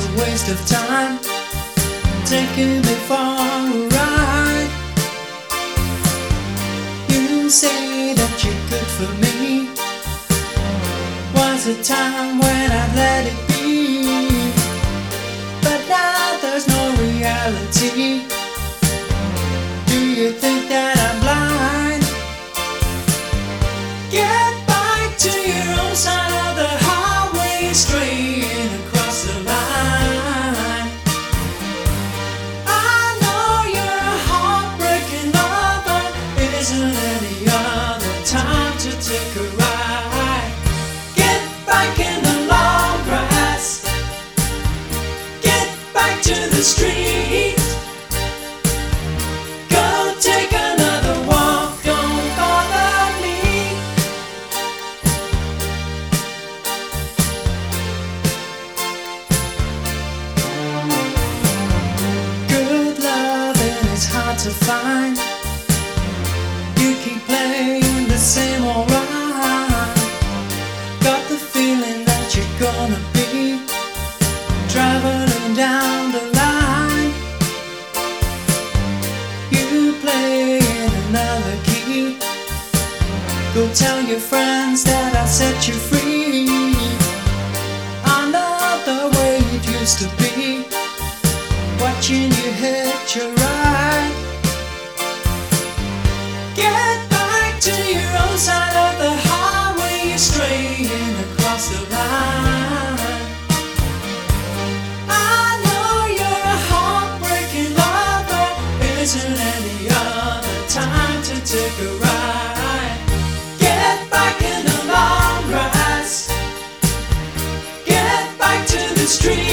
a waste of time taking me for a ride. You say that you're good for me. Was a time when I let it be, but now there's no reality. To find. You keep playing the same old rhyme. Got the feeling that you're gonna be traveling down the line. You play in another key. Go tell your friends that I set you free. I'm not the way it used to be. Watching you hit your street.